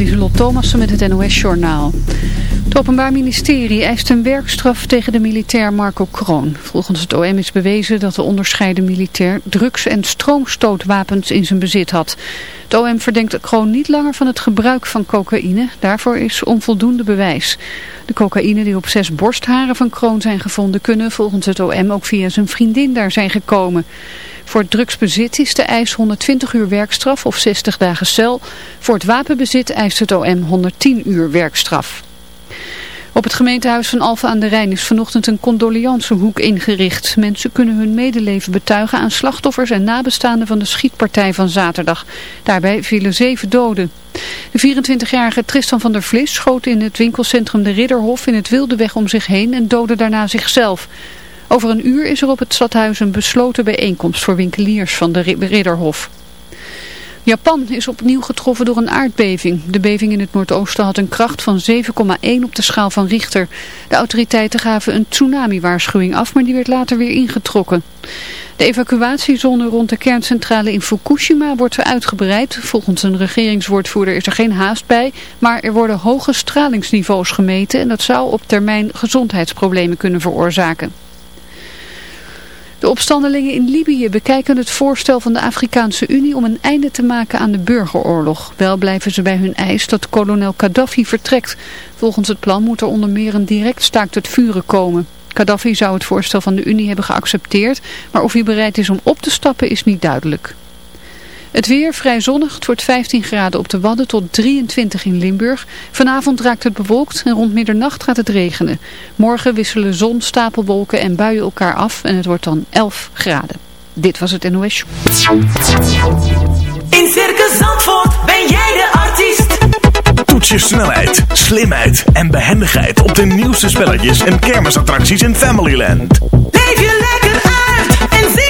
Lieselot Thomassen met het NOS-journaal. Het Openbaar Ministerie eist een werkstraf tegen de militair Marco Kroon. Volgens het OM is bewezen dat de onderscheiden militair drugs- en stroomstootwapens in zijn bezit had. Het OM verdenkt Kroon niet langer van het gebruik van cocaïne. Daarvoor is onvoldoende bewijs. De cocaïne die op zes borstharen van Kroon zijn gevonden kunnen volgens het OM ook via zijn vriendin daar zijn gekomen. Voor het drugsbezit is de eis 120 uur werkstraf of 60 dagen cel. Voor het wapenbezit eist het OM 110 uur werkstraf. Op het gemeentehuis van Alphen aan de Rijn is vanochtend een condoleancehoek ingericht. Mensen kunnen hun medeleven betuigen aan slachtoffers en nabestaanden van de schietpartij van zaterdag. Daarbij vielen zeven doden. De 24-jarige Tristan van der Vlis schoot in het winkelcentrum de Ridderhof in het Wildeweg om zich heen en doodde daarna zichzelf. Over een uur is er op het stadhuis een besloten bijeenkomst voor winkeliers van de Ridderhof. Japan is opnieuw getroffen door een aardbeving. De beving in het noordoosten had een kracht van 7,1 op de schaal van Richter. De autoriteiten gaven een tsunami-waarschuwing af, maar die werd later weer ingetrokken. De evacuatiezone rond de kerncentrale in Fukushima wordt uitgebreid. Volgens een regeringswoordvoerder is er geen haast bij, maar er worden hoge stralingsniveaus gemeten en dat zou op termijn gezondheidsproblemen kunnen veroorzaken. De opstandelingen in Libië bekijken het voorstel van de Afrikaanse Unie om een einde te maken aan de burgeroorlog. Wel blijven ze bij hun eis dat kolonel Gaddafi vertrekt. Volgens het plan moet er onder meer een direct staakt het vuren komen. Gaddafi zou het voorstel van de Unie hebben geaccepteerd, maar of hij bereid is om op te stappen is niet duidelijk. Het weer vrij zonnig. Het wordt 15 graden op de Wadden tot 23 in Limburg. Vanavond raakt het bewolkt en rond middernacht gaat het regenen. Morgen wisselen zon, stapelwolken en buien elkaar af en het wordt dan 11 graden. Dit was het NOS Show. In Circus Zandvoort ben jij de artiest. Toets je snelheid, slimheid en behendigheid op de nieuwste spelletjes en kermisattracties in Familyland. Leef je lekker uit en zie.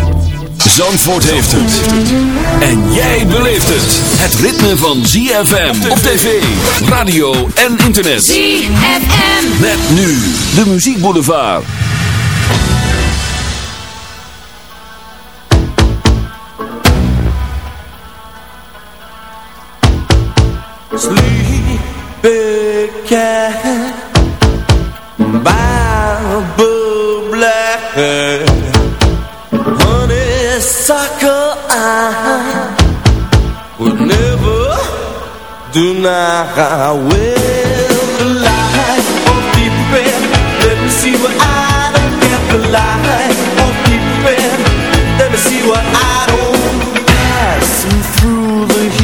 Zandvoort heeft het. En jij beleeft het. Het ritme van ZFM op tv, radio en internet. ZFM. Met nu de muziekboulevard. Sleepy cat Bible black Honeysuckle I Would never deny Well, the light of deep red Let me see what I don't get The light of deep red Let me see what I don't Passing through the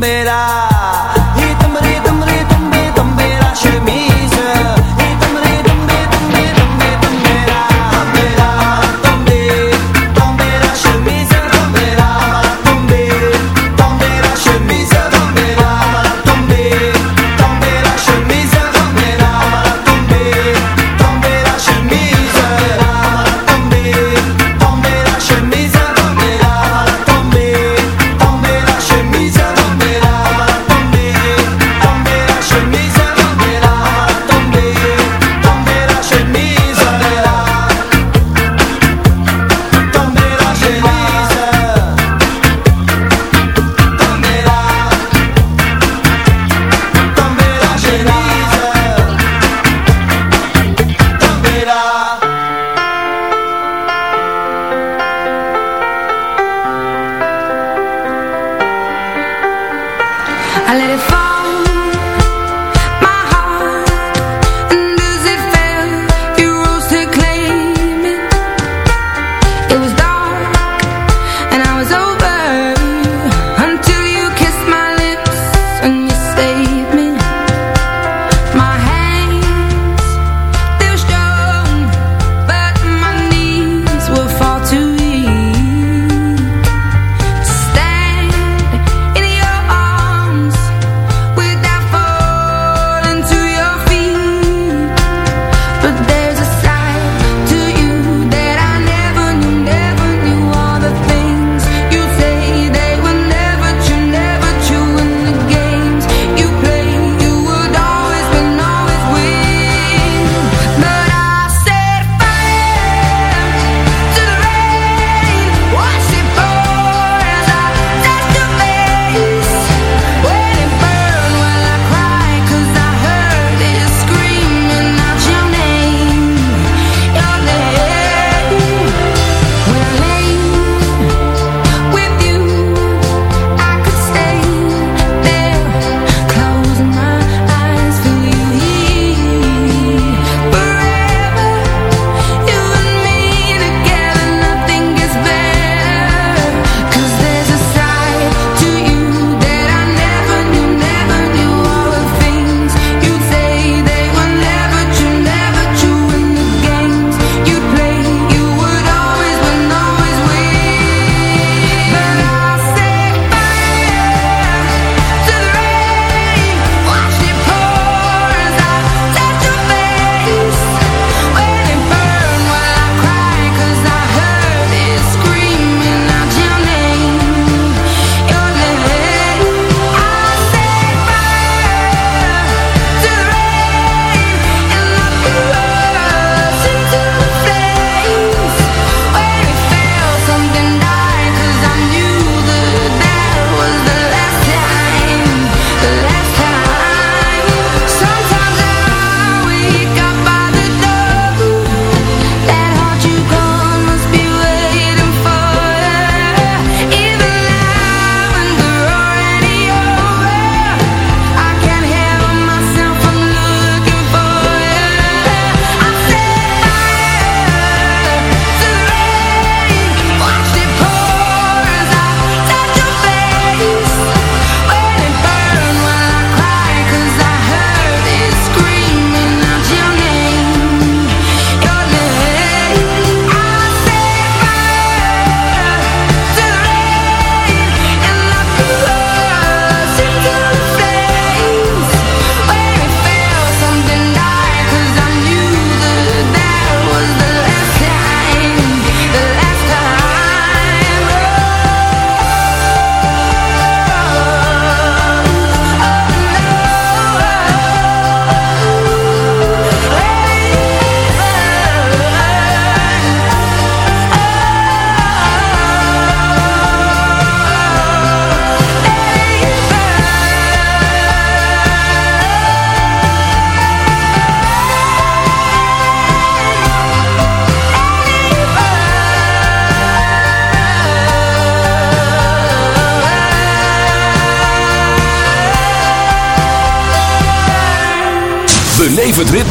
verás.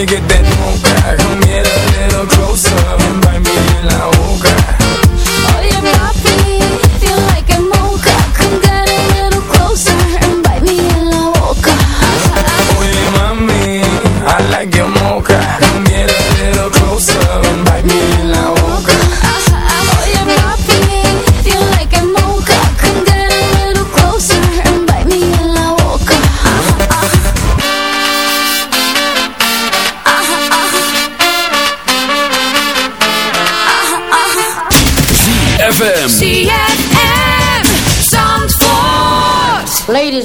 me get that phone back, homie.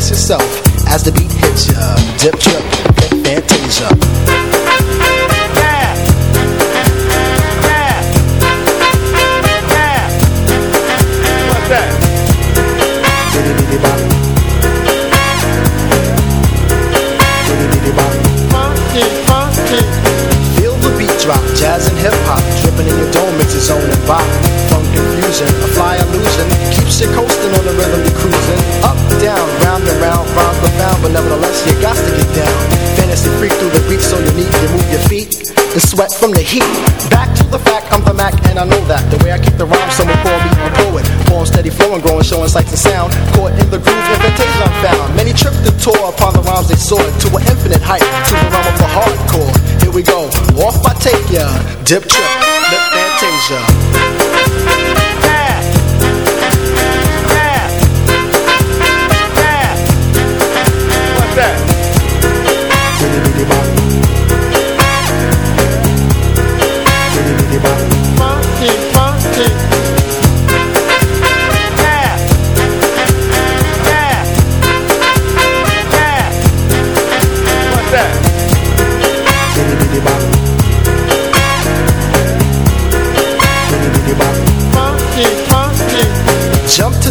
Brace yourself as the beat hits ya. Dip, trip, fantasia. What's that? Diddy-diddy-bop. Diddy-diddy-bop. Funky, funky. Feel the beat drop, jazz and hip hop, dripping in your dome makes its own and bop. Funk confusion, a fly illusion, keeps you coasting on the rhythm you cruising. Up, down, round and round, rhymes profound, but nevertheless you got to get down. Fantasy freak through the beat, so you need to move your feet and sweat from the heat. Back to the fact, I'm the Mac, and I know that. The way I kick the rhyme, someone call me a poet. Poem steady flowing, growing, showing sights and sound. Caught in the groove, invitation I'm found. Many tripped and tore upon the rhymes they soared to an infinite height, to the realm of the hardcore. Here we go, off I take ya. Dip trip, lip fantasia.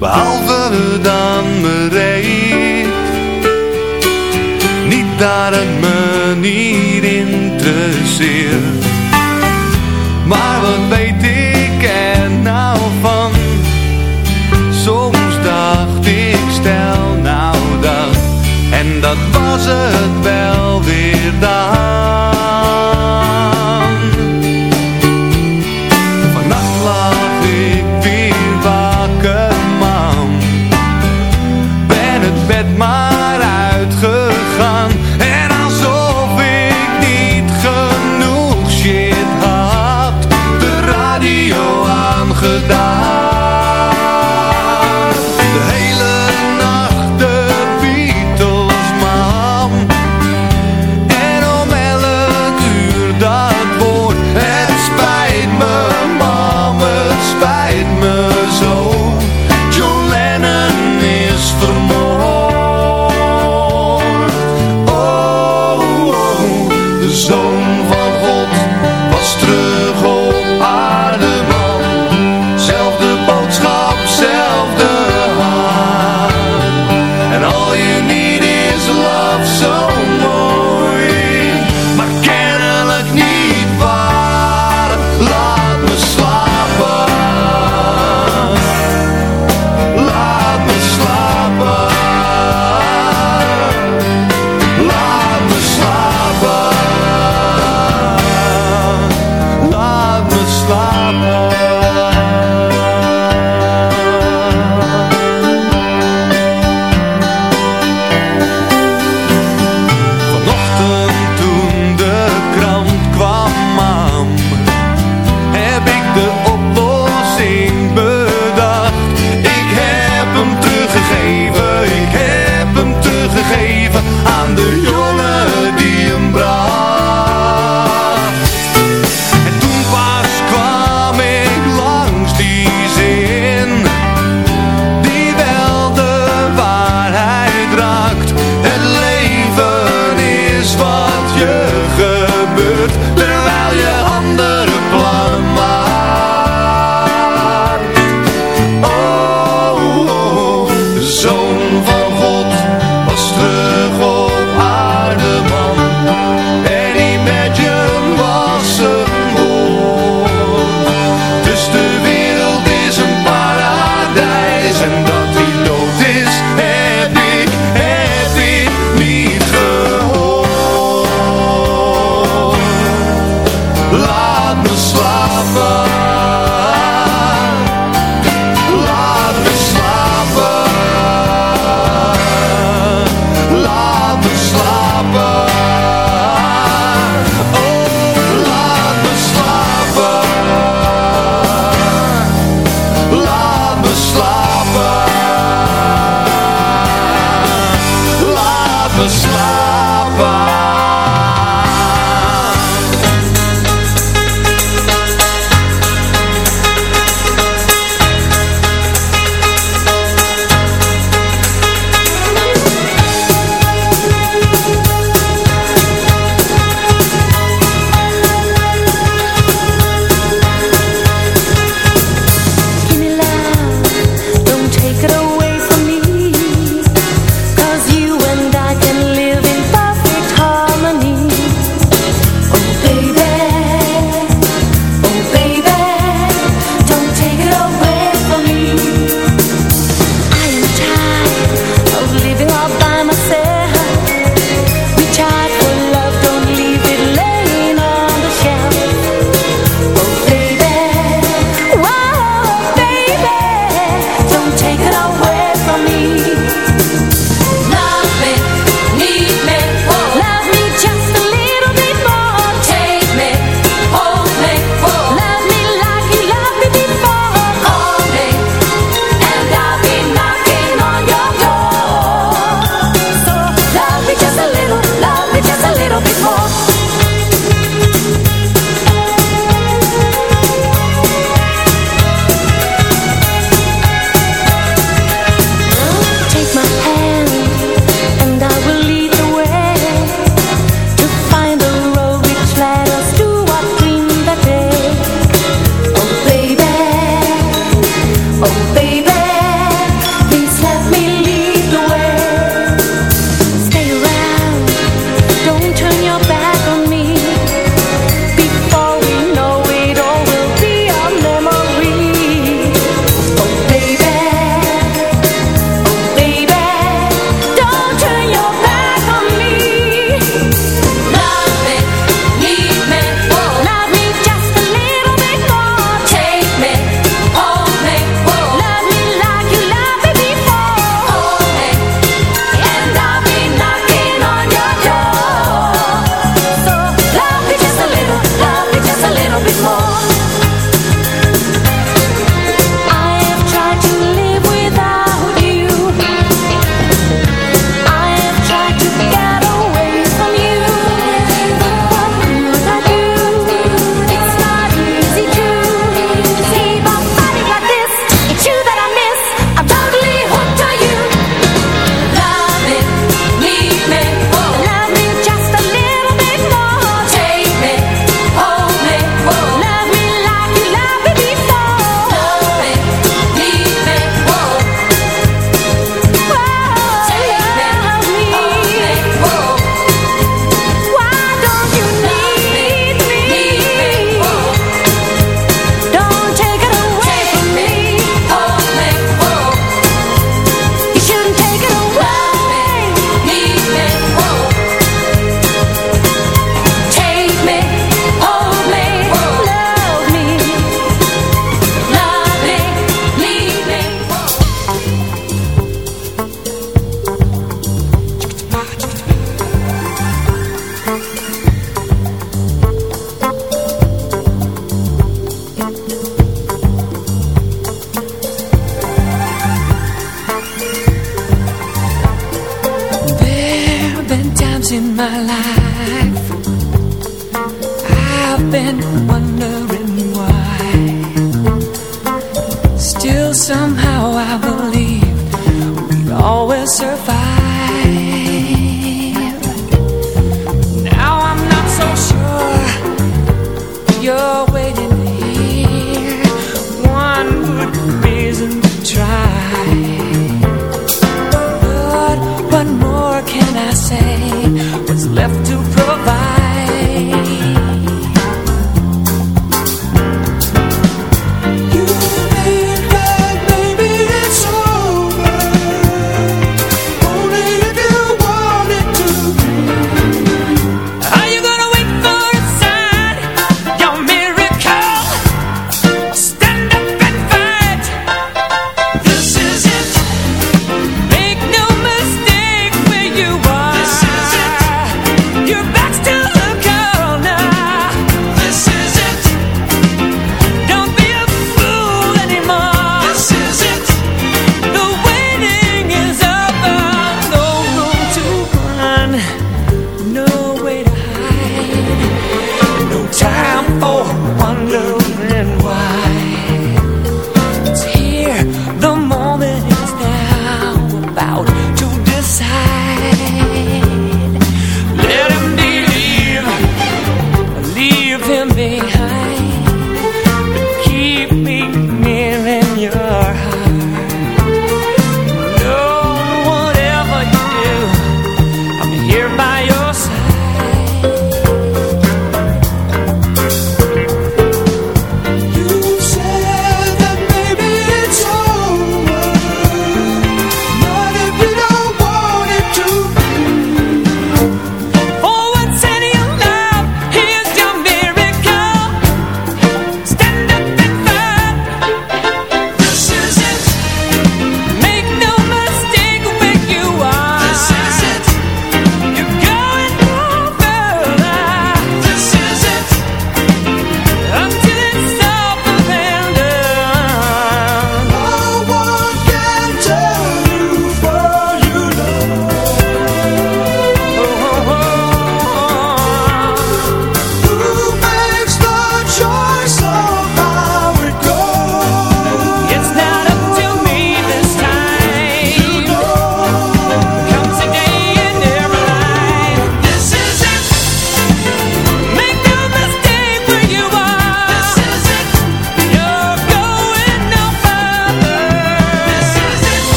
behalve dan bereid. Niet daar het me niet interesseert. Maar wat weet ik er nou van? Soms dacht ik, stel nou dat. En dat was het wel weer daar.